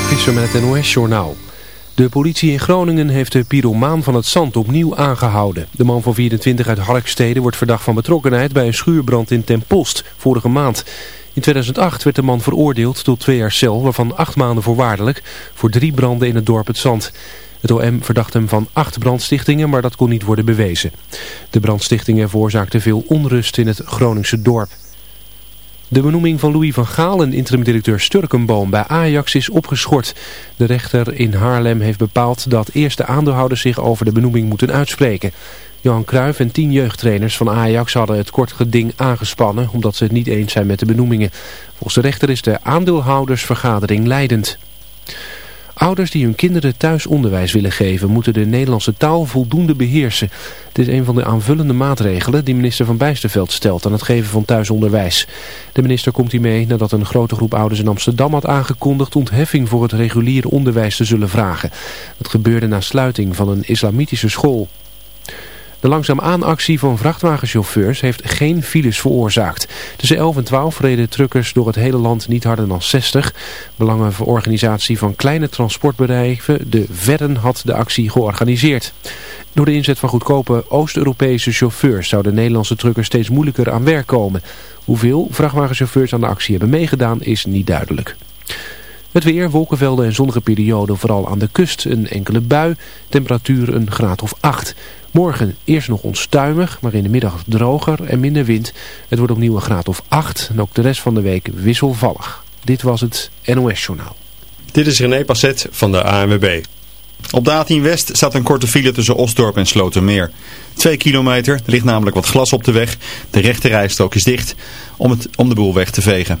Visser met het NOS-journaal. De politie in Groningen heeft de pyromaan van het zand opnieuw aangehouden. De man van 24 uit Harkstede wordt verdacht van betrokkenheid bij een schuurbrand in Ten Post vorige maand. In 2008 werd de man veroordeeld tot twee jaar cel, waarvan acht maanden voorwaardelijk, voor drie branden in het dorp Het Zand. Het OM verdacht hem van acht brandstichtingen, maar dat kon niet worden bewezen. De brandstichtingen veroorzaakten veel onrust in het Groningse dorp. De benoeming van Louis van Gaal en interim-directeur Sturkenboom bij Ajax is opgeschort. De rechter in Haarlem heeft bepaald dat eerste aandeelhouders zich over de benoeming moeten uitspreken. Johan Cruijff en tien jeugdtrainers van Ajax hadden het kort geding aangespannen omdat ze het niet eens zijn met de benoemingen. Volgens de rechter is de aandeelhoudersvergadering leidend. Ouders die hun kinderen thuis onderwijs willen geven moeten de Nederlandse taal voldoende beheersen. Dit is een van de aanvullende maatregelen die minister Van Bijsterveld stelt aan het geven van thuisonderwijs. De minister komt hiermee nadat een grote groep ouders in Amsterdam had aangekondigd ontheffing voor het reguliere onderwijs te zullen vragen. Dat gebeurde na sluiting van een islamitische school. De langzaam aanactie van vrachtwagenchauffeurs heeft geen files veroorzaakt. Tussen 11 en 12 reden truckers door het hele land niet harder dan 60. Belangenverorganisatie van kleine transportbedrijven, de Verren, had de actie georganiseerd. Door de inzet van goedkope Oost-Europese chauffeurs zouden Nederlandse truckers steeds moeilijker aan werk komen. Hoeveel vrachtwagenchauffeurs aan de actie hebben meegedaan is niet duidelijk. Het weer, wolkenvelden en zonnige perioden, vooral aan de kust een enkele bui. Temperatuur een graad of 8. Morgen eerst nog onstuimig, maar in de middag droger en minder wind. Het wordt opnieuw een graad of 8 en ook de rest van de week wisselvallig. Dit was het NOS Journaal. Dit is René Passet van de ANWB. Op de A10 West staat een korte file tussen Osdorp en Slotermeer. Twee kilometer, er ligt namelijk wat glas op de weg. De rechte rijstrook is dicht om, het, om de boel weg te vegen.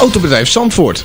Autobedrijf Zandvoort.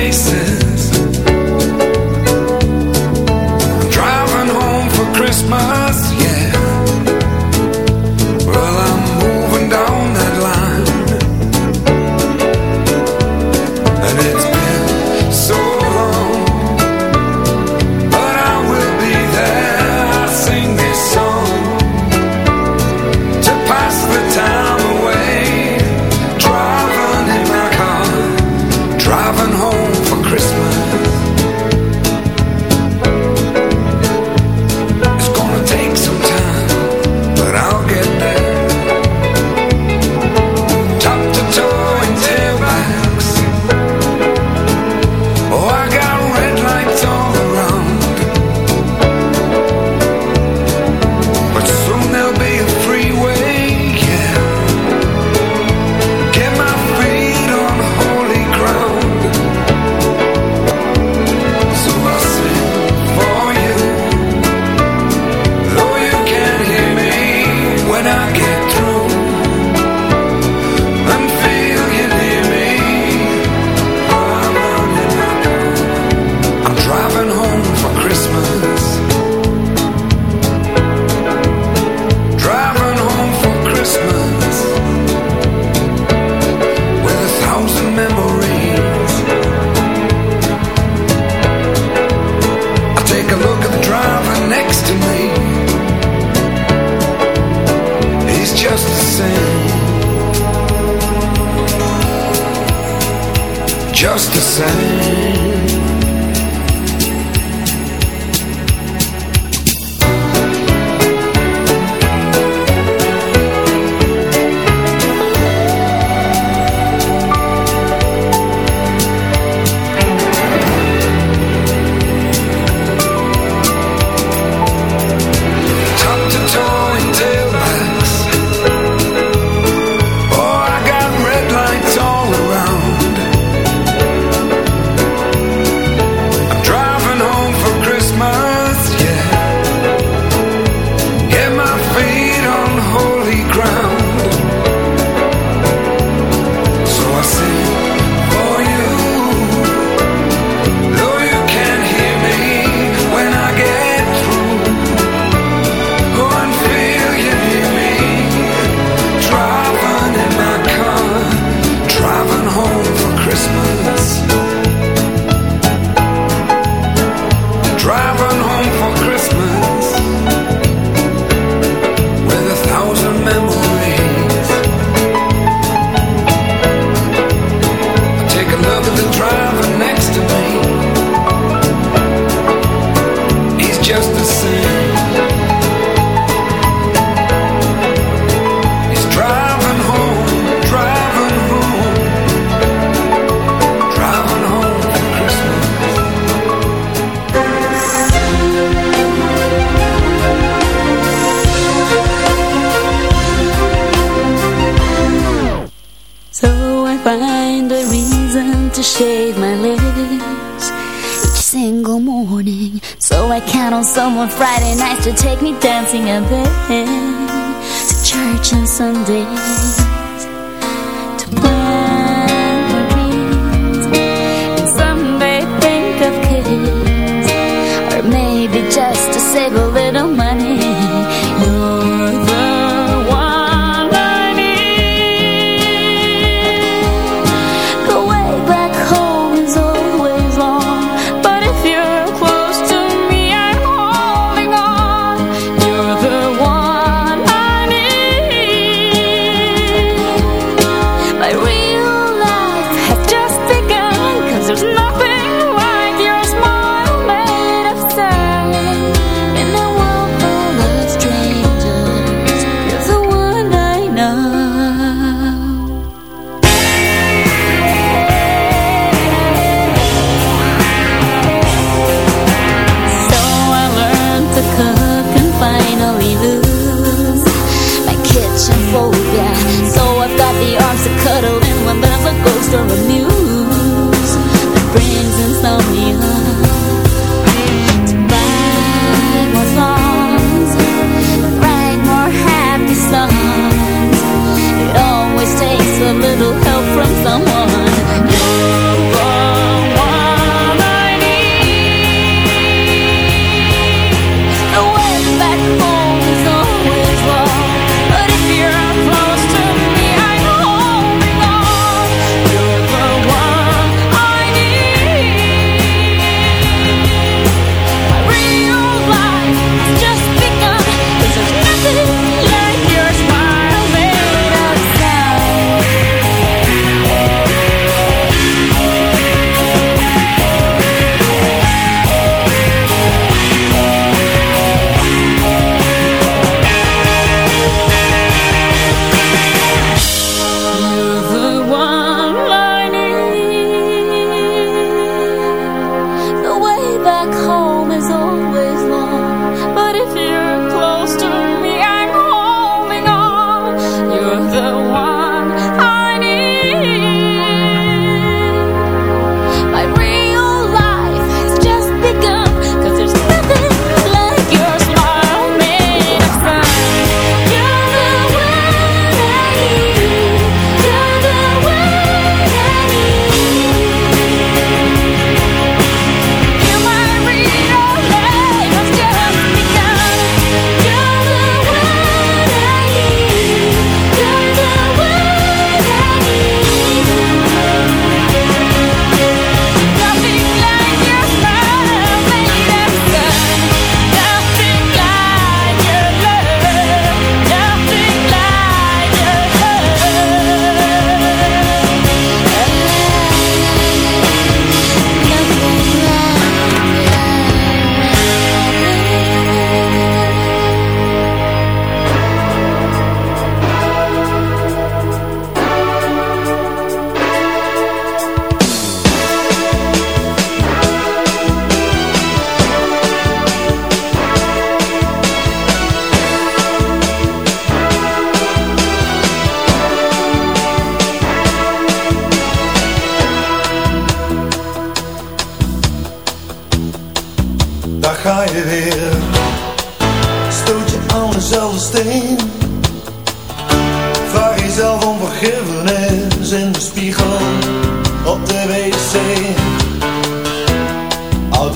Faces.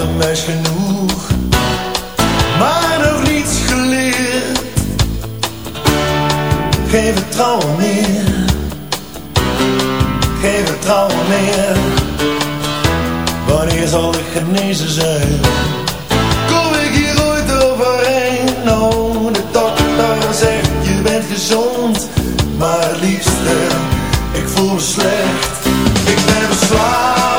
een genoeg, maar nog niets geleerd. Geen vertrouwen meer, geen vertrouwen meer. Wanneer zal ik genezen zijn? Kom ik hier ooit overheen? Nou, de dokter zegt je bent gezond, maar liefste, ik voel me slecht. Ik ben verslaafd.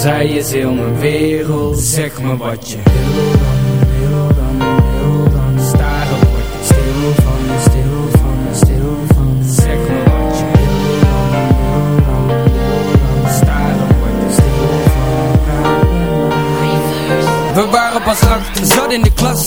Zij is heel mijn wereld Zeg me wat je wil dan, wil dan, wil dan. Staren word je stil van, stil van, stil van. Zeg me wat je wil dan, wil dan, wil dan. Staren word je stil van. We waren pas acht, zat in de klas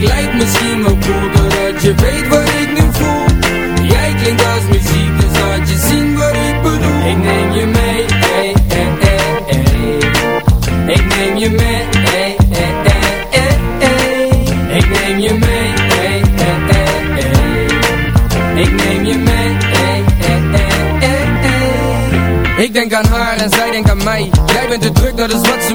Ik lijk misschien wel cool Doordat je weet wat ik nu voel Jij klinkt als muziek Dus laat je zien wat ik bedoel Ik neem je mee ey, ey, ey, ey. Ik neem je mee ey, ey, ey, ey, ey. Ik neem je mee ey, ey, ey, ey. Ik neem je mee ey, ey, ey, ey, ey. Ik denk aan haar en zij denkt aan mij Jij bent te druk, dat is wat ze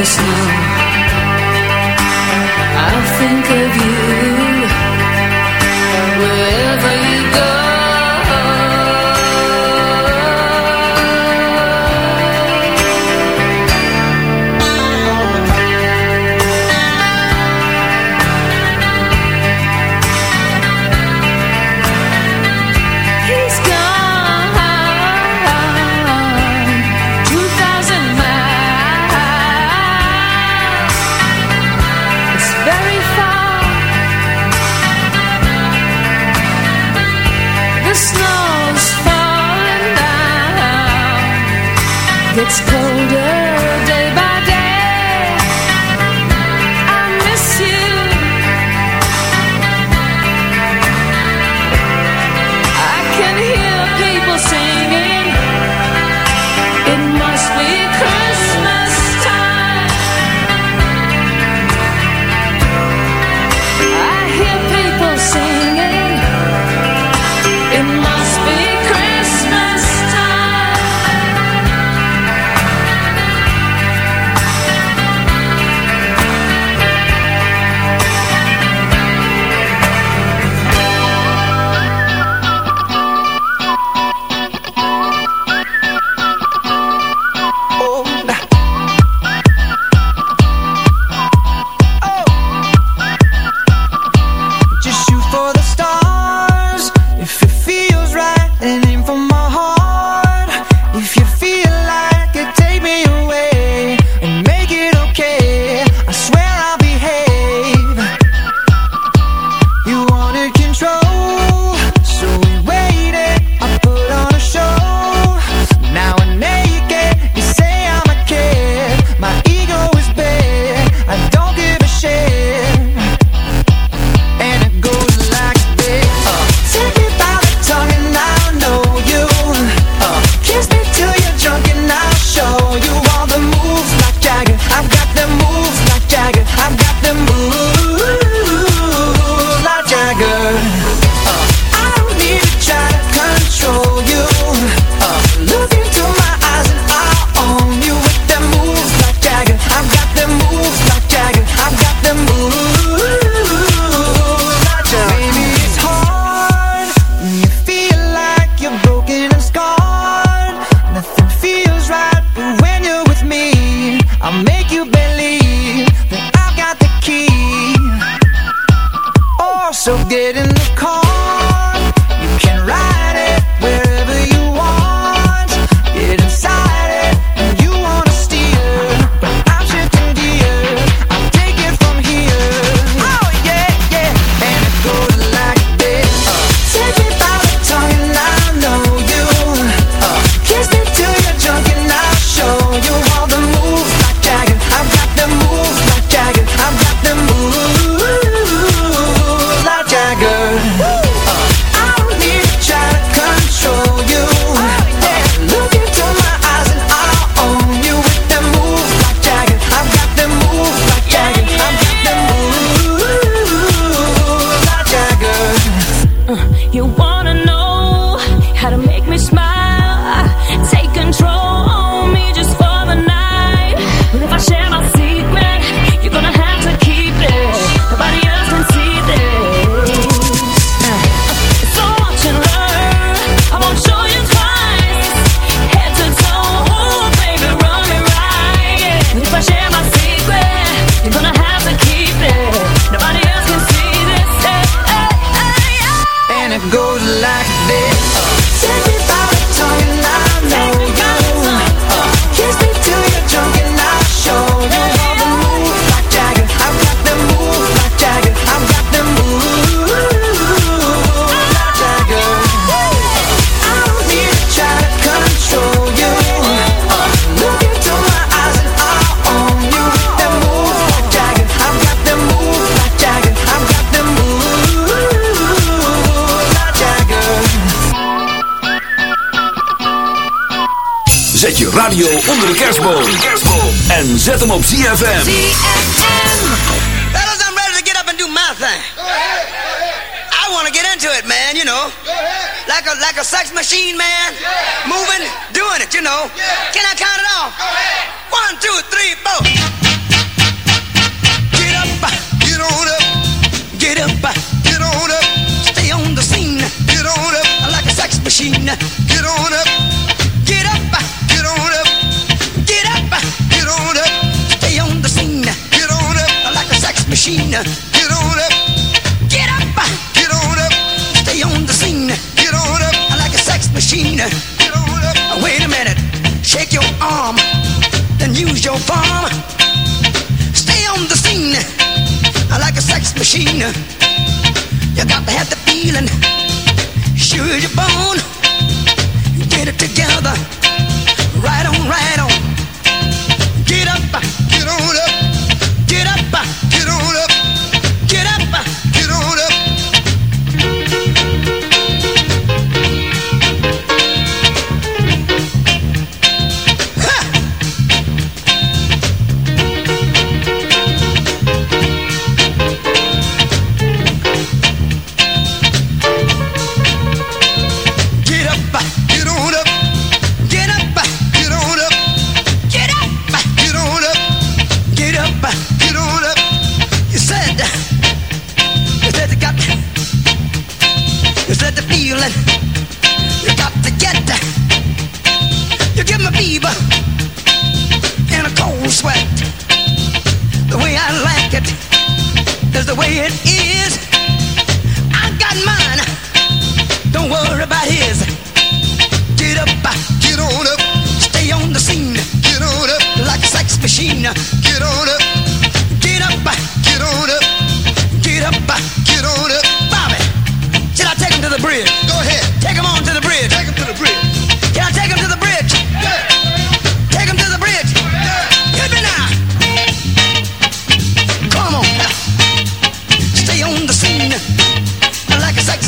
The snow.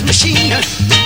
Machine.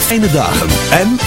Fijne dagen. En...